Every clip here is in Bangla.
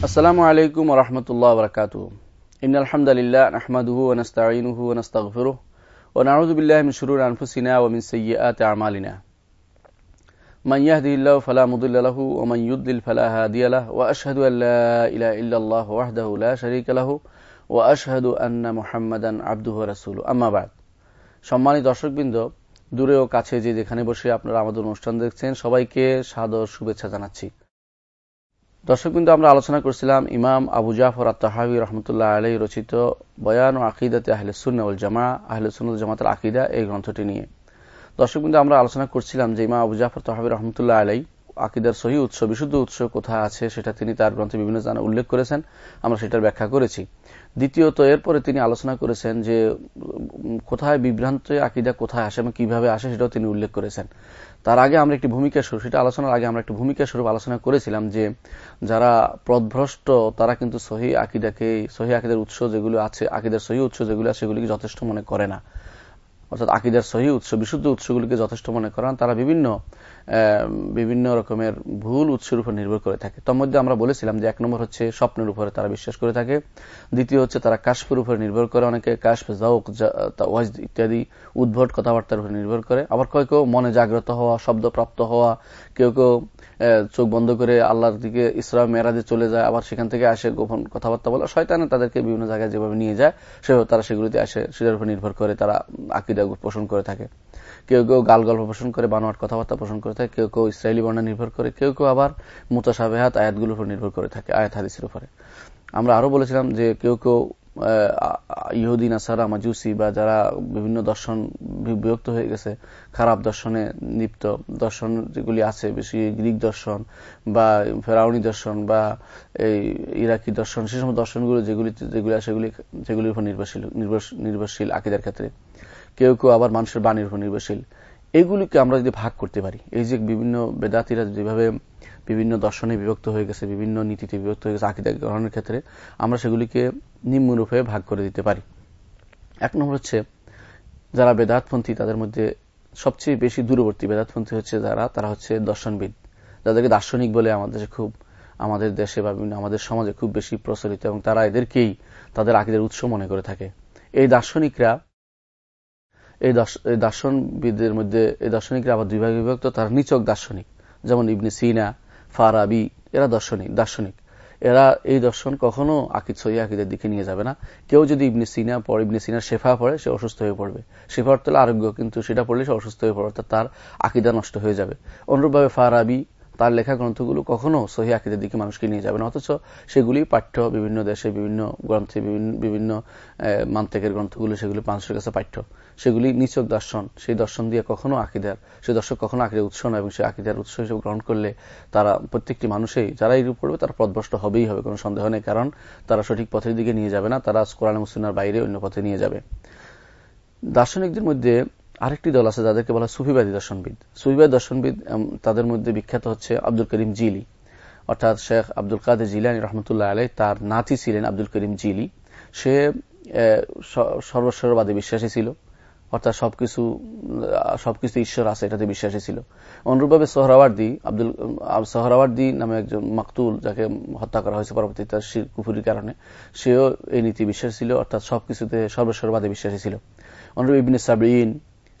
আসসালামু আলাইকুম রহমতুল্লাহ বরকাত ইন আলহামদুলিল্লাহ আহমদহু ওনস্তাইনুহু ওনস্তাগফিরুহ ونعوذ بالله من شرور أنفسنا ومن سيئات أعمالنا من يهده الله فلا مضل له ومن يضلل فلا هادي له وأشهد أن لا إله إلا الله وحده لا شريك له وأشهد أن محمدا عبده ورسوله أما بعد সম্মানিত দর্শকবৃন্দ দূরে ও কাছে যে যেখানে বসে আপনারা আমাদের অনুষ্ঠান দেখছেন সবাইকে সাদর শুভেচ্ছা জানাচ্ছি দর্শকবৃন্দ, আমরা আলোচনা করছিলাম ইমাম আবু জাফর আত্মাহাবি রহমতুল্লাহ আলী রচিত বয়ান ও আকিদাতে আহলে সুন্নউল জামা আহলে সুন্নুল জামাতের আকিদা এই গ্রন্থটি নিয়ে। দর্শক বিন্দু আমরা আলোচনা করছিলাম যে ইমাম আবু জাফর তাহাবি রহমতুল্লাহ আলাই আকিদার সহি উৎস, বিশুদ্ধ উৎস কোথায় আছে সেটা তিনি তার গ্রন্থে বিভিন্ন জানা উল্লেখ করেছেন। আমরা সেটার ব্যাখ্যা করেছি। দ্বিতীয়ত, এরপরে তিনি আলোচনা করেছেন যে কোথায় বিভ্রান্ত আকিদা কোথায় আসে এবং কীভাবে আসে সেটাও তিনি উল্লেখ করেছেন। তার আগে আমরা একটি ভূমিকা স্বরূপ, সেটা আলোচনার আগে আমরা একটি ভূমিকা স্বরূপ আলোচনা করেছিলাম যে, যারা পদভ্রষ্ট তারা কিন্তু সহি আকিদাকে, সহি আকিদের উৎস যেগুলো আছে, আকিদের সহি উৎস যেগুলো আছে, সেগুলিকে যথেষ্ট মনে করে না। অর্থাৎ আকিদার সহি উৎস, বিশুদ্ধ উৎসগুলিকে যথেষ্ট মনে করেন, তারা বিভিন্ন বিভিন্ন রকমের ভুল উৎসের উপর নির্ভর করে থাকে। তার মধ্যে আমরা বলেছিলাম যে এক নম্বর হচ্ছে স্বপ্নের উপরে তারা বিশ্বাস করে থাকে। দ্বিতীয় হচ্ছে তারা কাশফের উপরে নির্ভর করে অনেকে, কাশফ জাউক ওয়াজ ইত্যাদি উদ্ভট কথাবার্তার উপর নির্ভর করে। আবার কেউ কেউ মনে জাগ্রত হওয়া, শব্দপ্রাপ্ত হওয়া, কেউ কেউ চোখ বন্ধ করে আল্লাহর দিকে ইসলাম মেরাজে চলে যায়, আবার সেখান থেকে আসে গোপন কথাবার্তা বলে। শয়তানে তাদেরকে বিভিন্ন জায়গায় যেভাবে নিয়ে যায় সেভাবে তারা সেগুলিতে আসে, সেটার উপর নির্ভর করে তারা আকিদা পোষণ করে থাকে। কেউ কেউ গাল গল্প পোষণ করে বানোয়ার কথাবার্তা পোষণ করে থাকে, কেউ কেউ ইসরায়েলি বর্ণা নির্ভর করে, কেউ কেউ আবার মুতাসাবেহাত আয়াতগুলোর উপর নির্ভর করে থাকে, আয়াত হাদিসের উপরে। আমরা আরও বলেছিলাম যে কেউ কেউ ইহুদি, নাসারা, মাজুসি বা যারা বিভিন্ন দর্শন বিভক্ত হয়ে গেছে, খারাপ দর্শনে লিপ্ত দর্শন যেগুলি আছে, বেশি গ্রিক দর্শন বা ফেরাউনি দর্শন বা এই ইরাকি দর্শন, সে সমস্ত দর্শনগুলো যেগুলি যেগুলি সেগুলি যেগুলির উপর নির্ভরশীল নির্ভরশীল আকিদার ক্ষেত্রে। কেউ কেউ আবার মানুষের বাণীর উপর নির্ভরশীল। এগুলিকে আমরা যদি ভাগ করতে পারি, এই যে বিভিন্ন বেদাতিরা যেভাবে বিভিন্ন দর্শনে বিভক্ত হয়ে গেছে, বিভিন্ন নীতিতে বিভক্ত হয়ে গেছে, আকিদা গ্রহণের ক্ষেত্রে আমরা সেগুলিকে নিম্নরূপে ভাগ করে দিতে পারি। এক নম্বর হচ্ছে, যারা বেদাতপন্থী তাদের মধ্যে সবচেয়ে বেশি দূরবর্তী বেদাতপন্থী হচ্ছে যারা, তারা হচ্ছে দর্শনবিদ। যাদেরকে দার্শনিক বলে আমাদের খুব, আমাদের দেশে বা বিভিন্ন, আমাদের সমাজে খুব বেশি প্রচলিত এবং তারা এদেরকেই তাদের আকিদের উৎস মনে করে থাকে। এই দার্শনিকরা এই দার্শনবিদদের মধ্যে, এই দার্শনিকরা আবার দুই ভাগে বিভক্ত, তারা নিচক দার্শনিক। যেমন ইবনে সিনা ফারাবি, এরা দর্শনিক, দার্শনিক। এরা এই দর্শন কখনো আকিদ, সহি আকিদের দিকে নিয়ে যাবে না। কেউ যদি ইবনে সিনা পড়ে, ইবনে সিনার শেফা পড়ে, সে অসুস্থ হয়ে পড়বে। শেফা অর্থ আরোগ্য, কিন্তু সেটা পড়লে সে অসুস্থ হয়ে পড়বে তার আকিদা নষ্ট হয়ে যাবে। অনুরূপভাবে ফারাবি তার লেখা গ্রন্থগুলো কখনো সহি আকিদের দিকে মানুষকে নিয়ে যাবে না। অথচ সেগুলি পাঠ্য বিভিন্ন দেশে, বিভিন্ন গ্রন্থে, বিভিন্ন মান্তেকের গ্রন্থগুলো সেগুলি মানুষের কাছে পাঠ্য। সেগুলি নিচক দর্শন। সেই দর্শন দিয়ে কখনো আকিদার সেই দর্শক কখনো আকিদের উৎস না এবং সেই আকিদার উৎস হিসেবে গ্রহণ করলে তারা প্রত্যেকটি মানুষই যারা এই পড়বে তারা পদভ্রষ্ট হবেই হবে। কোনো সন্দেহ নেই, কারণ তারা সঠিক পথের দিকে নিয়ে যাবে না। তারা কোরআন মুসলিমার বাইরে অন্য পথে নিয়ে যাবে। দার্শনিকদের মধ্যে আরেকটি দল আছে যাদেরকে বলা সুফিবাদী দর্শনবিদ। সুফিবাদী দর্শনবিদ তাদের মধ্যে বিখ্যাত হচ্ছে আব্দুল করিম জিলি। অর্থাৎ শেখ আব্দুল কাদের জিলানি রহমতুল্লাহ আলাই তার নাতি ছিলেন আব্দুল করিম জিলি। সে সর্বস্বরবাদে বিশ্বাসী ছিল। অর্থাৎ সবকিছু সবকিছু ঈশ্বর আছে এটাতে বিশ্বাসী ছিল। অনুরূপভাবে সোহরাওয়ার্দি আব্দুল সোহরাওয়ার্দি নামে একজন মাকতুল, যাকে হত্যা করা হয়েছে পরবর্তী তার কুফুরির কারণে, সেও এই নীতি বিশ্বাসী ছিল। অর্থাৎ সবকিছুতে সর্বস্বরবাদে বিশ্বাসী ছিল। অনুরূপ ইবনে সাবরিন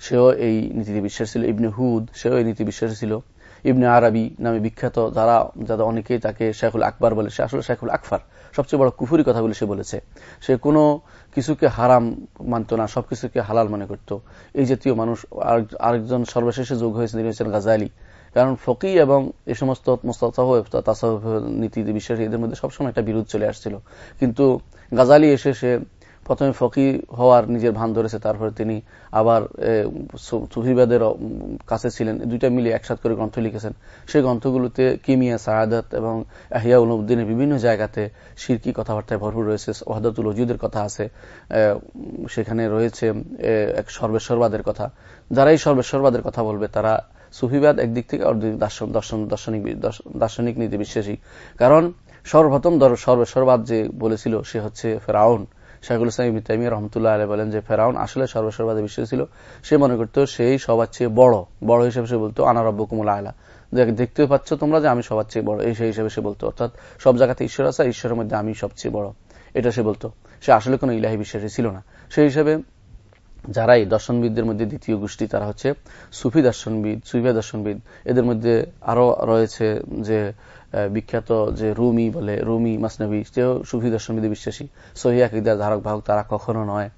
সেও এই নীতিতে বিশ্বাস ছিল। ইবনে হুদ, সেও এই নীতি বিশ্বাসী ছিল। ইবনে আরবি নামে বিখ্যাত যারা যারা অনেকেই তাকে শেখুল আকবর বলে, সে আসলে শেখুল আকবর সবচেয়ে বড় কুফুরি কথা বলে সে বলেছে। সে কোনো কিছুকে হারাম মানত না, সবকিছুকে হালাল মনে করত। এই জাতীয় মানুষ আরেকজন সর্বশেষে যোগ হয়েছেন তিনি হচ্ছেন গাজালি। কারণ ফকি এবং এ সমস্ত নীতি বিশ্বাসী, এদের মধ্যে সবসময় একটা বিরোধ চলে আসছিল। কিন্তু গাজালি এসে সে প্রথমে ফকি হওয়ার নিজের ভান ধরেছে, তারপরে তিনি আবার সুফিবাদের কাছে ছিলেন। দুইটা মিলে একসাথ করে গ্রন্থ লিখেছেন। সেই গ্রন্থগুলোতে কিমিয়া সাহাদাত এবং আহিয়া উলুদ্দিনের বিভিন্ন জায়গাতে সিরকি কথাবার্তায় ভরপুর রয়েছে। ওহাদাতুল ওজুদের কথা আছে সেখানে রয়েছে এক সর্বেশ্বরবাদের কথা। যারা এই সর্বেশ্বরবাদের কথা বলবে, তারা সুফিবাদ একদিক থেকে দর্শন দর্শন দার্শনিক দার্শনিক নীতি বিশ্বাসী কারণ সর্বপ্রথম সর্বেশ্বরবাদ যে বলেছিল, সে হচ্ছে ফেরাউন। শাহুল ইসলাম ইবনে তাইমিয়া রহমতুল্লাহ আলী বলেন যে, ফেরাউন আসলে সর্বসর্বাদে বিশ্বাস ছিল। সে মনে করত সেই সবার চেয়ে বড় বড় হিসেবে সে বলতো, আনা রব্বকুমুল আয়লা দেখতে পাচ্ছ তোমরা যে আমি সবার চেয়ে বড়, এই সেই হিসেবে সে বলতো। অর্থাৎ সব জায়গাতে ঈশ্বর আছে ঈশ্বরের মধ্যে আমি সবচেয়ে বড়। এটা সে বলতো। সে আসলে কোনো ইলাহি বিশ্বাসী ছিল না। সেই হিসেবে যারাই দর্শনবিদদের মধ্যে দ্বিতীয় গোষ্ঠী, তারা হচ্ছে সুফি দর্শনবিদ, সুফিয়া দর্শনবিদ। এদের মধ্যে আরও রয়েছে যে বিখ্যাত যে রুমি বলে, রুমি মাসনবী, সেও সুফি দর্শনবিদে বিশ্বাসী। সহিয়া কিদার ধারক ভাগ তারা কখনো নয়।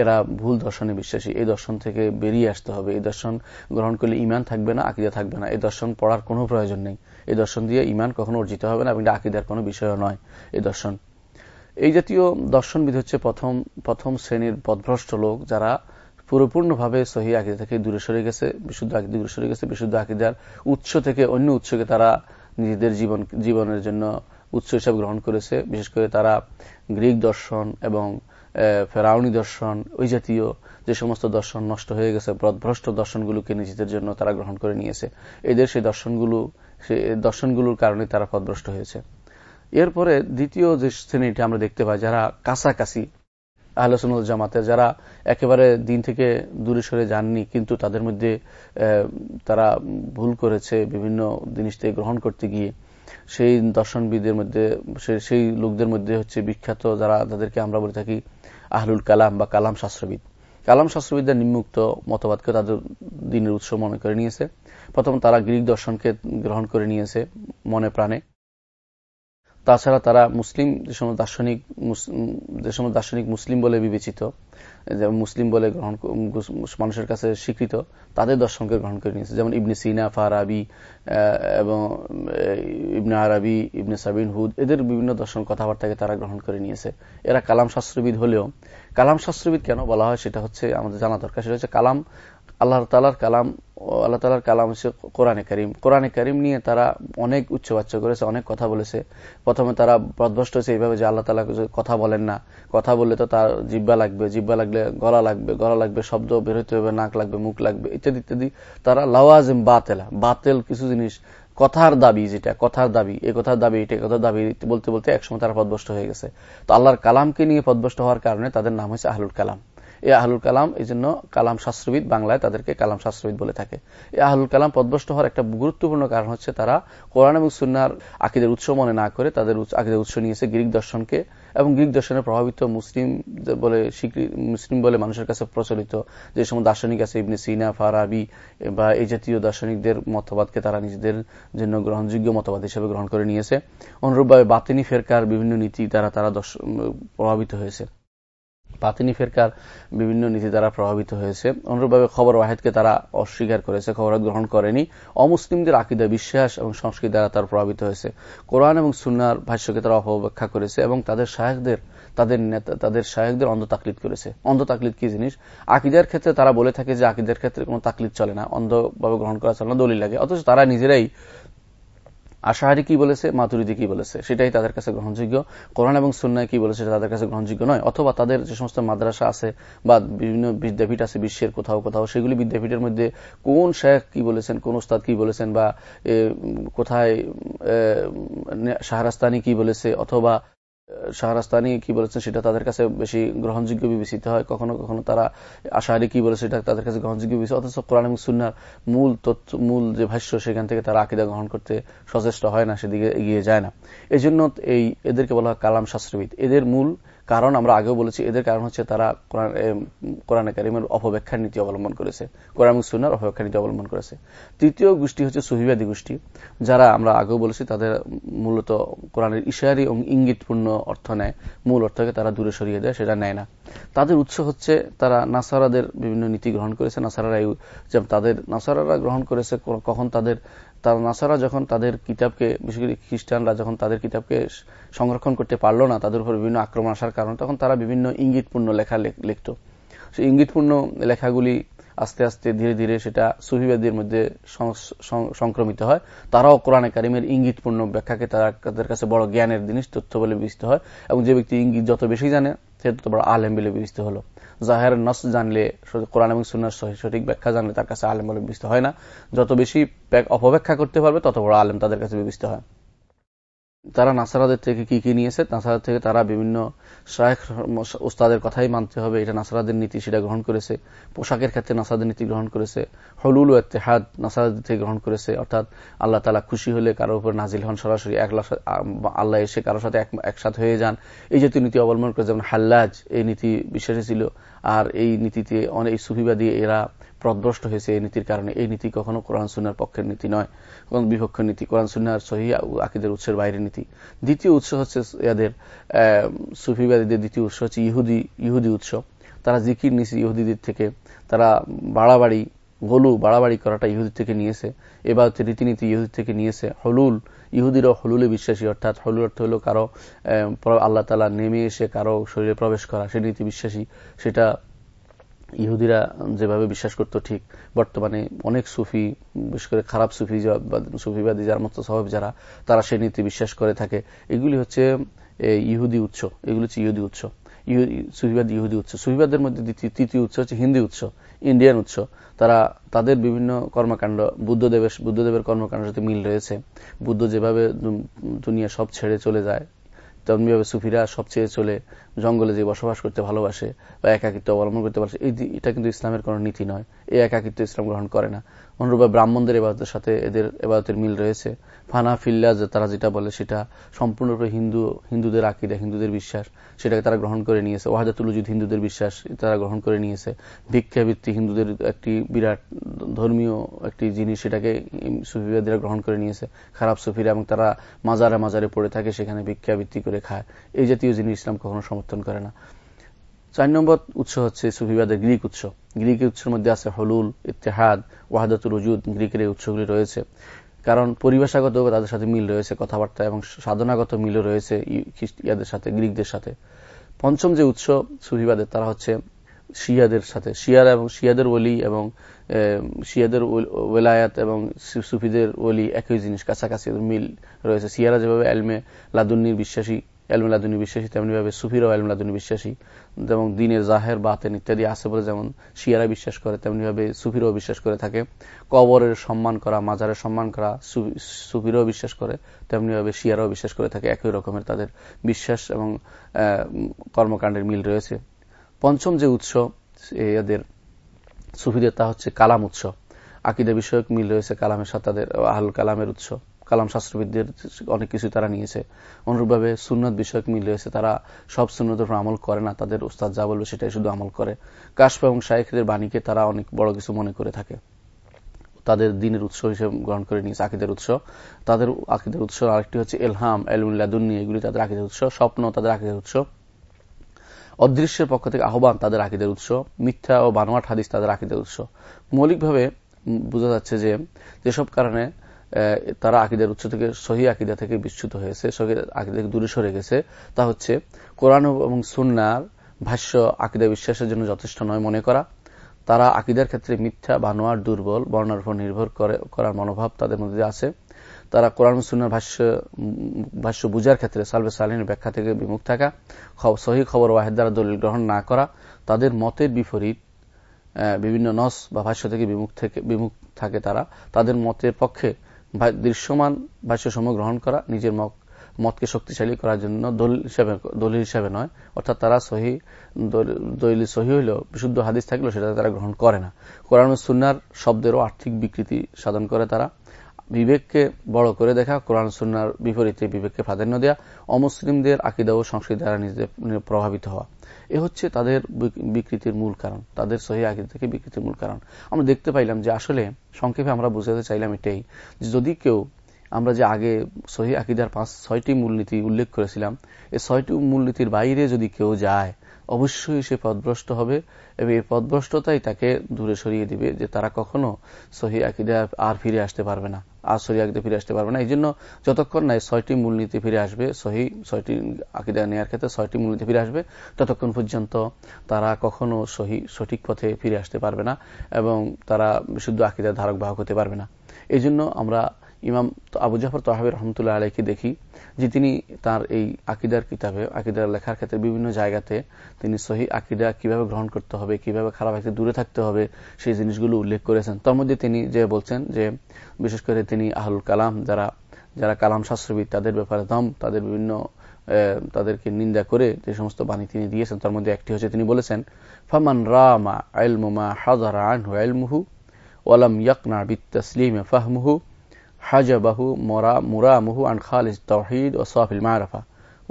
এরা ভুল দর্শনে বিশ্বাসী। এই দর্শন থেকে বেরিয়ে আসতে হবে। এই দর্শন গ্রহণ করলে ইমান থাকবে না, আকিদা থাকবে না। এই দর্শন পড়ার কোনো প্রয়োজন নেই। এই দর্শন দিয়ে ইমান কখনো অর্জিত হবে না, এবং আকিদার কোনো বিষয় নয় এই দর্শন। এই জাতীয় দর্শনবিদ হচ্ছে প্রথম প্রথম শ্রেণির পদভ্রষ্ট লোক যারা পুরোপূর্ণভাবে সহি আকিদা থেকে দূরে সরে গেছে, বিশুদ্ধ আকিদা দূরে সরে গেছে, বিশুদ্ধ আকিদার উৎস থেকে অন্য উৎসকে তারা নিজেদের জীবন, জীবনের জন্য উৎস হিসাবে গ্রহণ করেছে। বিশেষ করে তারা গ্রিক দর্শন এবং ফেরাউনি দর্শন, ওই জাতীয় যে সমস্ত দর্শন নষ্ট হয়ে গেছে, ভ্রষ্ট দর্শনগুলোকে নিজেদের জন্য তারা গ্রহণ করে নিয়েছে। এদের সেই দর্শনগুলো সেই দর্শনগুলোর কারণে তারা পদভ্রষ্ট হয়েছে। এরপরে দ্বিতীয় যে শ্রেণীটি আমরা দেখতে পাই, যারা কাছাকাছি আহলসনুল জামাতে, যারা একেবারে দিন থেকে দূরে সরে যাননি, কিন্তু তাদের মধ্যে তারা ভুল করেছে বিভিন্ন জিনিস থেকে গ্রহণ করতে গিয়ে, সেই দর্শনবিদের মধ্যে সেই লোকদের মধ্যে হচ্ছে বিখ্যাত যারা, তাদেরকে আমরা বলে থাকি আহলুল কালাম বা কালাম শাস্ত্রবিদ। কালাম শাস্ত্রবিদ্যার নিম্মুক্ত মতবাদকে তাদের দিনের উৎস মনে করে নিয়েছে। প্রথম তারা গ্রিক দর্শনকে গ্রহণ করে নিয়েছে মনে প্রাণে। তাছাড়া তারা মুসলিম যে সময় দার্শনিক যে সময় দার্শনিক মুসলিম বলে বিবেচিত যেমন মুসলিম বলে গ্রহণ মানুষের কাছে স্বীকৃত, তাদের দর্শনকে গ্রহণ করে নিয়েছে। যেমন ইবনে সিনা, ফারাবি এবং ইবনে আরবি, ইবনে সাবিন, হুদ, এদের বিভিন্ন দর্শন কথাবার্তাকে তারা গ্রহণ করে নিয়েছে। এরা কালাম শাস্ত্রবিদ হলেও কালাম শাস্ত্রবিদ কেন বলা হয় সেটা হচ্ছে আমাদের জানা দরকার, সেটা হচ্ছে কালাম আল্লাহ তালার কালাম, আল্লাহ তালার কালাম হচ্ছে কোরআনে করিম। কোরআনে করিম নিয়ে তারা অনেক উচ্চবাচ্য করেছে, অনেক কথা বলেছে। প্রথমে তারা পদভষ্ট হয়েছে এইভাবে যে আল্লাহ তালা কথা বলেন না। কথা বললে তো তার জিব্বা লাগবে জিব্বা লাগলে গলা লাগবে গলা লাগবে, শব্দ বেরোতে হবে, নাক লাগবে, মুখ লাগবে, ইত্যাদি ইত্যাদি। তারা লাওয়াজিম বাতেলা, বাতেল কিছু জিনিস, কথার দাবি যেটা, কথার দাবি, এই কথার দাবি, এটা কথার দাবি বলতে বলতে একসময় তারা পদভষ্ট হয়ে গেছে। তো আল্লাহর কালামকে নিয়ে পদভষ্ট হওয়ার কারণে তাদের নাম হয়েছে আহলুল কালাম। এই আহলুল কালাম, এই জন্য কালাম শাস্ত্রবিদ বাংলায় তাদেরকে কালাম শাস্ত্রবিদ বলে থাকে। এ আহলুল কালাম পদভষ্ট হওয়ার একটা গুরুত্বপূর্ণ কারণ হচ্ছে তারা কোরআন এবং সুন্নার আকিদের উৎস মনে না করে তাদের আকিদের উৎস নিয়েছে গ্রিক দর্শনকে এবং গ্রিক দর্শনে প্রভাবিত মুসলিম বলে মুসলিম বলে মানুষের কাছে প্রচলিত যে সময় দার্শনিক আছে, ইবনে সিনা, ফারাবি বা এই জাতীয় দার্শনিকদের মতবাদকে তারা নিজেদের জন্য গ্রহণযোগ্য মতবাদ হিসেবে গ্রহণ করে নিয়েছে। অনুরূপভাবে বাতিনি, ফেরকার বিভিন্ন নীতি দ্বারা তারা প্রভাবিত হয়েছে। পাতিনি ফেরকার বিভিন্ন নীতি দ্বারা প্রভাবিত হয়েছে। অনুরূপভাবে খবর ওয়াহেদকে তারা অস্বীকার করেছে খবর গ্রহণ করেনি। অমুসলিমদের আকিদা বিশ্বাস এবং সংস্কৃতি দ্বারা তারা প্রভাবিত হয়েছে। কোরআন এবং সুনার ভাষ্যকে তারা অপব্যাখ্যা করেছে এবং তাদের শায়কদের তাদের নেতা, তাদের শায়কদের অন্ধ তাকলিদ করেছে। অন্ধ তাকলিদ কি জিনিস? আকিদের ক্ষেত্রে তারা বলে থাকে যে আকিদের ক্ষেত্রে কোনো তাকলিদ চলে না। অন্ধভাবে গ্রহণ করা চলে না দলিল লাগে। অথচ তারা নিজেরাই আশাহারি কি বলেছে, মাতুরিদি কি বলেছে, সেটাই তাদের কাছে গ্রহণযোগ্য। কোরআন এবং সুন্নায় কি বলেছে, সেটা তাদের কাছে গ্রহণযোগ্য নয়। অথবা তাদের যে সমস্ত মাদ্রাসা আছে বা বিভিন্ন বিদ্যাপীঠ আছে, বিশ্বের কোথাও কোথাও, সেগুলি বিদ্যাপীঠের মধ্যে কোন শেখ কি বলেছেন, কোন উস্তাদ কি বলেছেন, বা কোথায় শাহরাস্তানি কি বলেছে, অথবা শাহরাস্তানি কি বলেছেন সেটা তাদের কাছে বেশি গ্রহণযোগ্য বিবেচিত হয়। কখনো কখনো তারা আশাহারি কি বলেছে সেটা তাদের কাছে গ্রহণযোগ্য বিবেচিত অথচ কোরআন এবং সুন্নার মূল তথ্য, মূল যে ভাষ্য, সেখান থেকে তারা আকিদা গ্রহণ করতে সচেষ্ট হয় না, সেদিকে এগিয়ে যায় না। এই জন্য এই, এদেরকে বলা হয় কালাম শাস্ত্রবিদ। এদের মূল কারণ আমরা আগেও বলেছি, এদের কারণ হচ্ছে তারা কোরআন কারিমের অপব্যাখ্যার নীতি অবলম্বন করেছে, কোরআন সুনার অপব্যাখ্যার নীতি অবলম্বন করেছে। তৃতীয় গোষ্ঠী হচ্ছে সুহিবাদী গোষ্ঠী, যারা আমরা আগেও বলেছি তাদের মূলত কোরআনের ইশারি এবং ইঙ্গিতপূর্ণ অর্থ নেয়, মূল অর্থকে তারা দূরে সরিয়ে দেয়, সেটা নেয় না। তাদের উৎস হচ্ছে তারা নাসারাদের বিভিন্ন নীতি গ্রহণ করেছে, নাসারারা তাদের, নাসারারা গ্রহণ করেছে, কখন তাদের তার নাসারা যখন তাদের কিতাবকে, বিশেষ করে খ্রিস্টানরা যখন তাদের কিতাবকে সংরক্ষণ করতে পারল না, তাদের উপর বিভিন্ন আক্রমণ আসার কারণে, তখন তারা বিভিন্ন ইঙ্গিতপূর্ণ লেখা লিখত। সেই ইঙ্গিতপূর্ণ লেখাগুলি আস্তে আস্তে ধীরে ধীরে সেটা সুহিবাদীর মধ্যে সংক্রমিত হয়। তারাও কোরআনে কারিমের ইঙ্গিতপূর্ণ ব্যাখ্যাকে তারা তাদের কাছে বড় জ্ঞানের জিনিস, তথ্য বলে বিবেচিত হয় এবং যে ব্যক্তি ইঙ্গিত যত বেশি জানে, সে তত বড় আলেম বলে বিবেচিত হলো। জাহের নস জানলে, কোরআন এবং সুনার সঠিক ব্যাখ্যা জানলে তার কাছে আলেম বলে বিবেচিত হয় না। যত বেশি অপব্যাখ্যা করতে পারবে, তত বড় আলেম তাদের কাছে বিবেচিত হয়। তারা নাসারাদের থেকে কি কি নিয়েছে? নাসারাদের থেকে তারা বিভিন্ন শাহেখ ওস্তাদের কথাই মানতে হবে। এটা নাসারাদের নীতি, সেটা গ্রহণ করেছে। পোশাকের ক্ষেত্রে নাসাদের নীতি গ্রহণ করেছে। হলুল ও এতেহাদ নাসারাদের থেকে গ্রহণ করেছে। অর্থাৎ আল্লাহ তালা খুশি হলে কারও উপর নাজিল হন সরাসরি। এক আল্লাহ এসে কারোর সাথে একসাথ হয়ে যান। এই জাতীয় নীতি অবলম্বন করে যেমন হাল্লাজ, এই নীতি বিশ্বাসী ছিল। আর এই নীতিতে অনেক সুফিবাদী এরা প্রদভ্রষ্ট হয়েছে এই নীতির কারণে। এই নীতি কখনো কোরআন সুন্নার পক্ষের নীতি নয় কোন বিপক্ষ নীতি কোরআন সুন্নার সহি আকিদের উৎসের বাইরে নীতি। দ্বিতীয় উৎস হচ্ছে এদের সুফিবাদীদের দ্বিতীয় উৎস হচ্ছে ইহুদি ইহুদি উৎস। তারা জিকির নিছে ইহুদিদের থেকে। তারা বাড়াবাড়ি, গলু বাড়াবাড়ি করাটা ইহুদি থেকে নিয়েছে। এবার রীতিনীতি ইহুদি থেকে নিয়েছে। হলুল, ইহুদিরও হলুলে বিশ্বাসী, অর্থাৎ হলুল অর্থ হলো কারও আল্লাহ তালা নেমে এসে কারও শরীরে প্রবেশ করা, সে নীতি বিশ্বাসী, সেটা ইহুদিরা যেভাবে বিশ্বাস করতো, ঠিক বর্তমানে অনেক সুফি, বিশেষ করে খারাপ সুফি সুফিবাদী যার মতো স্বভাব যারা, তারা সেই নীতি বিশ্বাস করে থাকে। এগুলি হচ্ছে ইহুদি উৎস। এগুলি হচ্ছে ইহুদি উৎস। সুফিবাদ ইহুদি উৎস। সুফিবাদের মধ্যে তৃতীয় উৎস হচ্ছে হিন্দি উৎস, ইন্ডিয়ান উৎস। তারা, তাদের বিভিন্ন কর্মকাণ্ড, বুদ্ধদেবের বুদ্ধদেবের কর্মকাণ্ডের সাথে মিল রয়েছে। বুদ্ধ যেভাবে দুনিয়া সব ছেড়ে চলে যায় তেমনিভাবে সুফিরা সবচেয়ে চলে জঙ্গলে যে বসবাস করতে ভালোবাসে বা একাকিত্ব অবলম্বন করতে পারে এটা কিন্তু ইসলামের কোন নীতি নয়। এই একাকিত্ব ইসলাম গ্রহণ করে না। অনুরূপ ব্রাহ্মণদের এবাদতের সাথে এদের এবাদতের মিল রয়েছে। ফানা ফিল্লা তারা যেটা বলে সেটা সম্পূর্ণরূপে হিন্দু, হিন্দুদের আকিদা, হিন্দুদের বিশ্বাস, সেটাকে তারা গ্রহণ করে নিয়েছে। ওয়াহাদাতুল উজুদ, হিন্দুদের বিশ্বাস তারা গ্রহণ করে নিয়েছে। ভিক্ষাবৃত্তি, হিন্দুদের একটি বিরাট ধর্মীয় একটি জিনিস, সেটাকে সুফিবাদীরা গ্রহণ করে নিয়েছে। খারাপ সুফিরা এবং তারা মাজারে মাজারে পড়ে থাকে, সেখানে ভিক্ষাবৃত্তি করে খায়। এই জাতীয় জিনিস ইসলাম কখনো সমর্থন করে না। চার নম্বর উৎস হচ্ছে সুফিবাদের গ্রিক উৎস। গ্রিক উৎসের মধ্যে আছে হলুল ইতেহাদ ওয়াহাদাতুল উজুদ, গ্রিকের এই উৎসগুলি রয়েছে। কারণ পরিভাষাগত তাদের সাথে মিল রয়েছে, কথাবার্তা এবং সাধনাগত মিলও রয়েছে ইয়াদের সাথে, গ্রিকদের সাথে। পঞ্চম যে উৎস সুফিবাদের, তারা হচ্ছে শিয়াদের সাথে। শিয়ার এবং শিয়াদের ওলি এবং শিয়াদের ওয়েলায়াত এবং সুফিদের ওলি একই জিনিস, কাছাকাছি মিল রয়েছে। শিয়ারা যেভাবে এলমে লাদুন্নির বিশ্বাসী এলমুলাদুনি বিশ্বাসী তেমনিভাবে সুফিরও এলমুলাদুনি বিশ্বাসী, এবং দিনের জাহের, বাতেন ইত্যাদি আছে বলে যেমন শিয়ারা বিশ্বাস করে তেমনিভাবে সুফিরও বিশ্বাস করে থাকে। কবরের সম্মান করা, মাজারের সম্মান করা সুফিরও বিশ্বাস করে তেমনিভাবে শিয়ারাও বিশ্বাস করে থাকে, একই রকমের তাদের বিশ্বাস এবং কর্মকাণ্ডের মিল রয়েছে। পঞ্চম যে উৎস, এদের সুফিদের তা হচ্ছে কালাম উৎস। আকিদা বিষয়ক মিল রয়েছে কালামের সাথে তাদের আহল কালামের উৎস। কালাম শাস্ত্রবিদদের অনেক কিছু তারা নিয়েছে। অনুরূপভাবে সুন্নত বিষয়ক মিল রয়েছে। তারা সব সুন্নতের উপর আমল করে না, তাদের উস্তাদ যা বলবে সেটাই শুধু আমল করে। কাশফ এবং শাহেখদের বাণীকে তারা অনেক বড় কিছু মনে করে থাকে। তাদের দিনের উৎস হিসেবে গ্রহণ করে নিয়েছে আকিদের উৎস। তাদের আকিদের উৎস আরেকটি হচ্ছে এলহাম এলমুল্লাদুন্নি এগুলি তাদের আকিদের উৎস, স্বপ্ন তাদের আকিদের উৎস। অদৃশ্যের পক্ষ থেকে আহ্বান তাদের আকিদের উৎস। মিথ্যা ও বানোয়াট হাদিস তাদের আকিদের উৎস। মৌলিকভাবে বোঝা যাচ্ছে যে, যেসব কারণে তারা আকিদের উৎস থেকে, সহি আকিদা থেকে বিচ্যুত হয়েছে, সহি আকিদা থেকে দূরে সরে গেছে। তা হচ্ছে, কোরআন এবং সুন্নার ভাষ্য আকিদা বিশ্বাসের জন্য যথেষ্ট নয় মনে করা। তারা আকিদার ক্ষেত্রে মিথ্যা, বানোয়ার, দুর্বল বর্ণার উপর নির্ভর করে, করার মনোভাব তাদের মধ্যে আছে। তারা কোরআন সুন্নার ভাষ্য ভাষ্য বুঝার ক্ষেত্রে সালবে সালিনের ব্যাখ্যা থেকে বিমুখ থাকা সহি খবর ওয়াহেদ দ্বারা দলিল গ্রহণ না করা, তাদের মতের বিপরীত বিভিন্ন নস বা ভাষ্য থেকে বিমুখ থেকে, বিমুখ থাকে তারা। তাদের মতের পক্ষে দৃশ্যমান ভাষ্যসমূহ গ্রহণ করা নিজের মতকে শক্তিশালী করার জন্য হিসাবে, দলিল হিসাবে নয়, অর্থাৎ তারা সহি দলিল সহি হইলেও, বিশুদ্ধ হাদিস থাকলেও সেটা তারা গ্রহণ করে না। কোরআন সুন্নার শব্দেরও আর্থিক বিকৃতি সাধন করে তারা। বিবেককে বড় করে দেখা, কোরআন সুন্নার বিপরীতে বিবেককে প্রাধান্য দেয়া। অমুসলিমদের আকিদা ও সংস্কৃতি দ্বারা নিজেদের প্রভাবিত হওয়া। এ হচ্ছে তাদের বিকৃতির মূল কারণ, তাদের সহি আকিদা থেকে বিকৃতির মূল কারণ। আমরা দেখতে পাইলাম যে আসলে সংক্ষেপে আমরা বুঝাতে চাইলাম এটাই, যে যদি কেউ আমরা যে আগে সহি আকিদার পাঁচ, ছয়টি মূলনীতি উল্লেখ করেছিলাম এই ছয়টি মূলনীতির বাইরে যদি কেউ যায় অবশ্যই সে পদভ্রষ্ট হবে এবং এই পদভ্রষ্টতাই তাকে দূরে সরিয়ে দিবে যে তারা কখনো সহি আকিদা আর ফিরে আসতে পারবে না, আর সহি আকিদা ফিরে আসতে পারবে না। এই জন্য যতক্ষণ না ছয়টি মূলনীতি ফিরে আসবে, সহি ছয়টি আকিদা নেওয়ার ক্ষেত্রে ছয়টি মূলনীতি ফিরে আসবে, ততক্ষণ পর্যন্ত তারা কখনো সহি সঠিক পথে ফিরে আসতে পারবে না এবং তারা বিশুদ্ধ আকিদার ধারক বাহক হতে পারবে না। এই জন্য আমরা ইমাম আবু জাফর তহাবির রহমতুল্লাহ আলাইকে দেখি, যে তিনি তার এই আকিদার কিতাবে, আকিদার লেখার ক্ষেত্রে বিভিন্ন জায়গাতে তিনি সহি আকিদা কীভাবে গ্রহণ করতে হবে, কীভাবে খারাপ আকিদা দূরে থাকতে হবে, সেই জিনিসগুলো উল্লেখ করেছেন। তার মধ্যে তিনি যে বলছেন যে, বিশেষ করে তিনি আহুল কালাম যারা যারা কালাম শাস্ত্রবিদ, তাদের ব্যাপারে দম, তাদের বিভিন্ন তাদেরকে নিন্দা করে যে সমস্ত বাণী তিনি দিয়েছেন, তার মধ্যে একটি হচ্ছে তিনি বলেছেন, ফামান রামা আলমুমা হাজার আনহু আলমুহু ওয়ালাম ইয়াকনা বিত্তাসলিমে ফাহমুহু হাজাবাহু মোরা মুরামুহু আন খালিজ তহিদ ও সাফিল মারাফা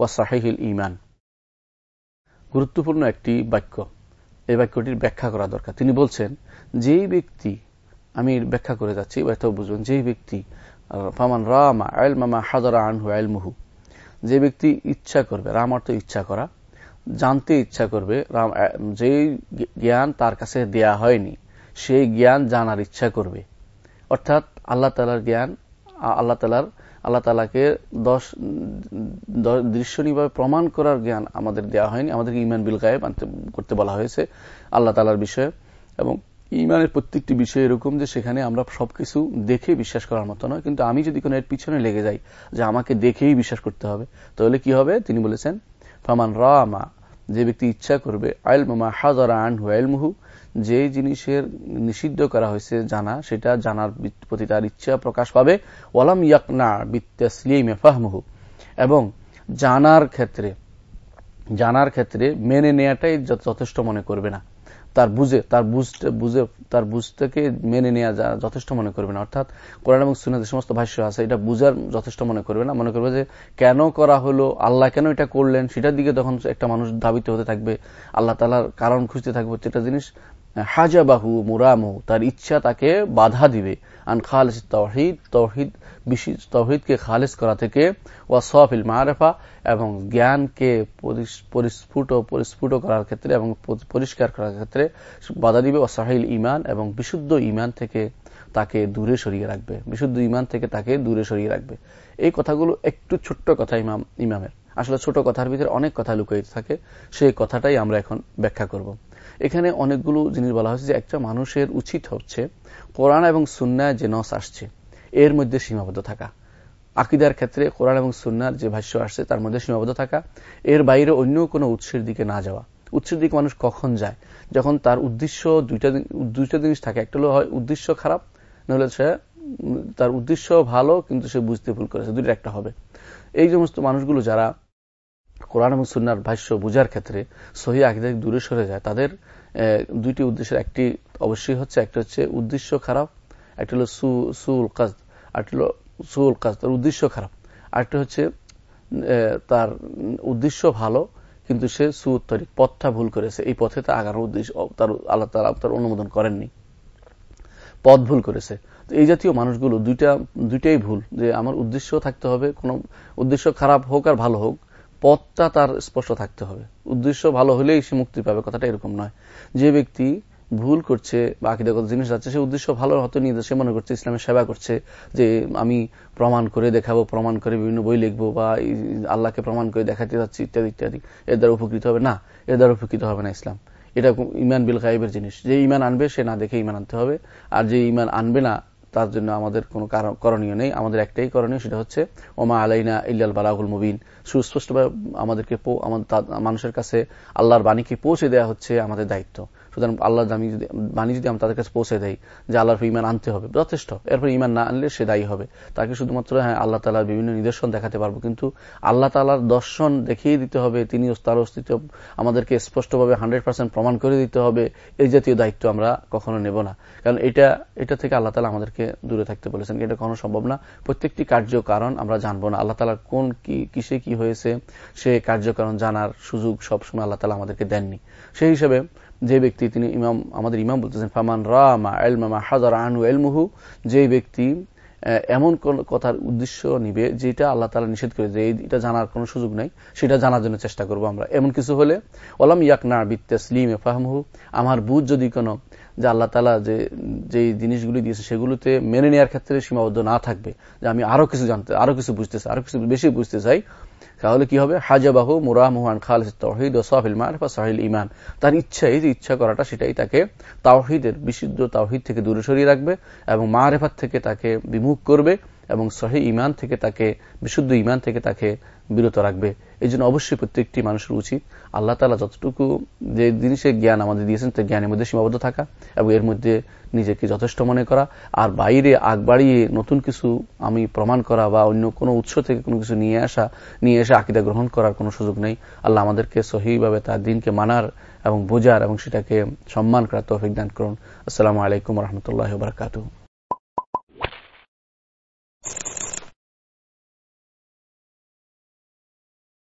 ও সাহিহিল ইমান গুরুত্বপূর্ণ একটি বাক্য। এই বাক্যটির ব্যাখ্যা করা দরকার। তিনি বলছেন, যেই ব্যক্তি, আমি ব্যাখ্যা করে যাচ্ছি বুঝবেন যেই ব্যক্তি, ফামান রামা আল মামা হাজারা আনহু আলমুহু যে ব্যক্তি ইচ্ছা করবে, রাম অর্থ ইচ্ছা করা, জানতে ইচ্ছা করবে, রাম যে জ্ঞান তার কাছে দেয়া হয়নি, সেই জ্ঞান জানার ইচ্ছা করবে। অর্থাৎ আল্লাহ তালার জ্ঞান আল্লাহ তালার আল্লাহ তালাকে দশ দৃশ্যনীভাবে প্রমাণ করার জ্ঞান আমাদের দেওয়া হয়নি। আমাদেরকে ইমান বিল গায়েব করতে বলা হয়েছে আল্লাহ তালার বিষয়ে। এবং ইমানের প্রত্যেকটি বিষয় এরকম যে সেখানে আমরা সবকিছু দেখে বিশ্বাস করার মতো নয়। কিন্তু আমি যদি কোনো এর পিছনে লেগে যাই যে আমাকে দেখেই বিশ্বাস করতে হবে, তাহলে কি হবে? তিনি বলেছেন, ফামান রামা যে ব্যক্তি ইচ্ছা করবে আইল মামা যে জিনিসের নিষিদ্ধ করা হয়েছে জানা, সেটা জানার প্রতি তার ইচ্ছা প্রকাশ পাবে। ওয়ালাম ইয়াকনা বিত্তাসলিমে ফাহমুহু। এবং জানার ক্ষেত্রে জানার ক্ষেত্রে মেনে নেয়াটাই যথেষ্ট মনে করবে না। তার বুঝে, তার বুঝতে, বুঝে, তার বুঝতেকে মেনে নেওয়া যা যথেষ্ট মনে করবে না। অর্থাৎ কোরআন এবং সুনাদের সমস্ত ভাষ্য আছে, এটা বুঝার যথেষ্ট মনে করবে না। মনে করবে যে কেন করা হলো, আল্লাহ কেন এটা করলেন, সেটার দিকে তখন একটা মানুষ ধাবিত হতে থাকবে, আল্লাহ তালার কারণ খুঁজতে থাকবে যেটা জিনিস হাজাবাহু মুরামু, তার ইচ্ছা তাকে বাধা দিবে। আন খালিস তহিদ তহিদ তহিদকে খালিস করা থেকে ওয়াসফিল মারেফা এবং জ্ঞানকে পরিস্ফুট পরিস্ফুট করার ক্ষেত্রে এবং পরিষ্কার করার ক্ষেত্রে বাধা দিবে। ওয়াসাহিল ইমান এবং বিশুদ্ধ ইমান থেকে তাকে দূরে সরিয়ে রাখবে। বিশুদ্ধ ইমান থেকে তাকে দূরে সরিয়ে রাখবে। এই কথাগুলো একটু ছোট্ট কথা ইমাম, ইমামের। আসলে ছোট কথার ভিতরে অনেক কথা লুকিয়ে থাকে। সেই কথাটাই আমরা এখন ব্যাখ্যা করব। এখানে অনেকগুলো জিনিস বলা হয়েছে যে একটা মানুষের উচিত হচ্ছে কোরআন এবং সুন্নায় যে নস আসছে, এর মধ্যে সীমাবদ্ধ থাকা। আকিদার ক্ষেত্রে কোরআন এবং সুন্নার যে ভাষ্য আসছে, তার মধ্যে সীমাবদ্ধ থাকা। এর বাইরে অন্য কোনো উৎসের দিকে না যাওয়া। উৎসের দিকে মানুষ কখন যায়? যখন তার উদ্দেশ্য দুইটা দুইটা জিনিস থাকে। একটা হলো হয় উদ্দেশ্য খারাপ, নাহলে সে, তার উদ্দেশ্য ভালো, কিন্তু সে বুঝতে ভুল করেছে। দুইটা একটা হবে। এই সমস্ত মানুষগুলো যারা কোরআন এবং সুন্নার ভাষ্য বুঝার ক্ষেত্রে সহি আকিদা দূরে সরে যায়, তাদের দুইটি উদ্দেশ্যের একটি অবশ্যই হচ্ছে, একটা হচ্ছে উদ্দেশ্য খারাপ, একটা হলো সুল কাজ আরেকটা হলো সুল কাজ তার উদ্দেশ্য খারাপ। আরেকটা হচ্ছে তার উদ্দেশ্য ভালো, কিন্তু সে সুউত্তরিক, পথটা ভুল করেছে। এই পথে তার আগানোর উদ্দেশ্য তার আল্লাহ তালা তার অনুমোদন করেননি। পথ ভুল করেছে। এই জাতীয় মানুষগুলো দুইটা, দুইটাই ভুল, যে আমার উদ্দেশ্য থাকতে হবে, কোনো উদ্দেশ্য খারাপ হোক আর ভালো হোক পথটা তার স্পষ্ট থাকতে হবে। উদ্দেশ্য ভালো হলেই সে মুক্তি পাবে, কথাটা এরকম নয়। যে ব্যক্তি ভুল করছে বা আকিদাগত জিনিস যাচ্ছে সে উদ্দেশ্য ভালো হতে নিয়ে সে মনে করছে ইসলামের সেবা করছে যে আমি প্রমাণ করে দেখাবো, প্রমাণ করে বিভিন্ন বই লিখব বা আল্লাহকে প্রমাণ করে দেখাতে যাচ্ছি, ইত্যাদি ইত্যাদি। এর দ্বারা উপকৃত হবে? না, এর দ্বারা উপকৃত হবে না ইসলাম। এটা ইমান বিল গাইবের জিনিস। যে ইমান আনবে, সে না দেখে ইমান আনতে হবে। আর যে ইমান আনবে না তার জন্য আমাদের কোনো করণীয় নেই। আমাদের একটাই করণীয় সেটা হচ্ছে, ওমা আলাইনা ইল্লাল বালাগুল মুবিন। সুস্পষ্টভাবে আমাদেরকে মানুষের কাছে আল্লাহর বাণীকে পৌঁছে দেওয়া হচ্ছে আমাদের দায়িত্ব। সুতরাং আল্লাহ দামি যদি, বাণী যদি আমরা তাদের কাছে পৌঁছে দেয় যে আল্লাহর ইমান আনতে হবে, যথেষ্ট। এরপর ইমান না আনলে সে দায়ী হবে। তাকে শুধুমাত্র হ্যাঁ আল্লাহ তালার বিভিন্ন নিদর্শন দেখাতে পারব, কিন্তু আল্লাহ তালার দর্শন দেখিয়ে দিতে হবে, তিনি তার অস্তিত্ব আমাদেরকে স্পষ্টভাবে হান্ড্রেড পার্সেন্ট প্রমাণ করে দিতে হবে, এই জাতীয় দায়িত্ব আমরা কখনো নেব না। কারণ এটা এটা থেকে আল্লাহ তালা আমাদেরকে দূরে থাকতে বলেছেন এটা কখনো সম্ভব না। প্রত্যেকটি কার্য কারণ আমরা জানব না। আল্লাহ তালার কোন কি, কিসে কি হয়েছে, সে কার্যকারণ জানার সুযোগ সবসময় আল্লাহ তালা আমাদেরকে দেননি। সেই হিসেবে যে ব্যক্তি তিনি ইমাম, আমাদের ইমাম বলতেছেন, ফামান রামা এলমামা হাজার আনু এলমুহু যে ব্যক্তি এমন কোন কথার উদ্দেশ্য নিবে যেটা আল্লাহ তালা নিষেধ করে যে এটা জানার কোনো সুযোগ নাই, সেটা জানার জন্য চেষ্টা করব আমরা। এমন কিছু হলে ওলাম ইয়াকনা বিত্তাসলিম ফাহমহু, আমার বুঝ যদি কোনো যে আল্লাহ তালা যে যে জিনিসগুলি দিয়েছে সেগুলোতে মেনে নেওয়ার ক্ষেত্রে সীমাবদ্ধ না থাকবে, যে আমি আরও কিছু জানতে, আরও কিছু বুঝতে চাই, আরও কিছু বেশি বুঝতে চাই তাহলে কি হবে? হাজাবাহু মুরামহান খালিস তহিদ ও সাহিল মারফা সাহিল ইমান তার ইচ্ছা, এই ইচ্ছা করাটা, সেটাই তাকে তাওহিদের বিশুদ্ধ তাওহিদ থেকে দূরে সরিয়ে রাখবে এবং মারেফাত থেকে তাকে বিমুখ করবে। এবং সহি ইমান থেকে তাকে, বিশুদ্ধ ইমান থেকে তাকে বিরত রাখবে। এই জন্য অবশ্যই প্রত্যেকটি মানুষের উচিত আল্লাহ তালা যতটুকু যে জিনিসের জ্ঞান আমাদের দিয়েছেন, তার জ্ঞানের মধ্যে সীমাবদ্ধ থাকা এবং এর মধ্যে নিজেকে যথেষ্ট মনে করা। আর বাইরে আগ বাড়িয়ে নতুন কিছু আমি প্রমাণ করা বা অন্য কোনো উৎস থেকে কোনো কিছু নিয়ে আসা, নিয়ে এসে আকিদা গ্রহণ করার কোনো সুযোগ নেই। আল্লাহ আমাদেরকে সহিভাবে তার দিনকে মানার এবং বোঝার এবং সেটাকে সম্মান করার তৌফিক দান করুন। আসসালামু আলাইকুম রহমতুল্লাহ বারকাতু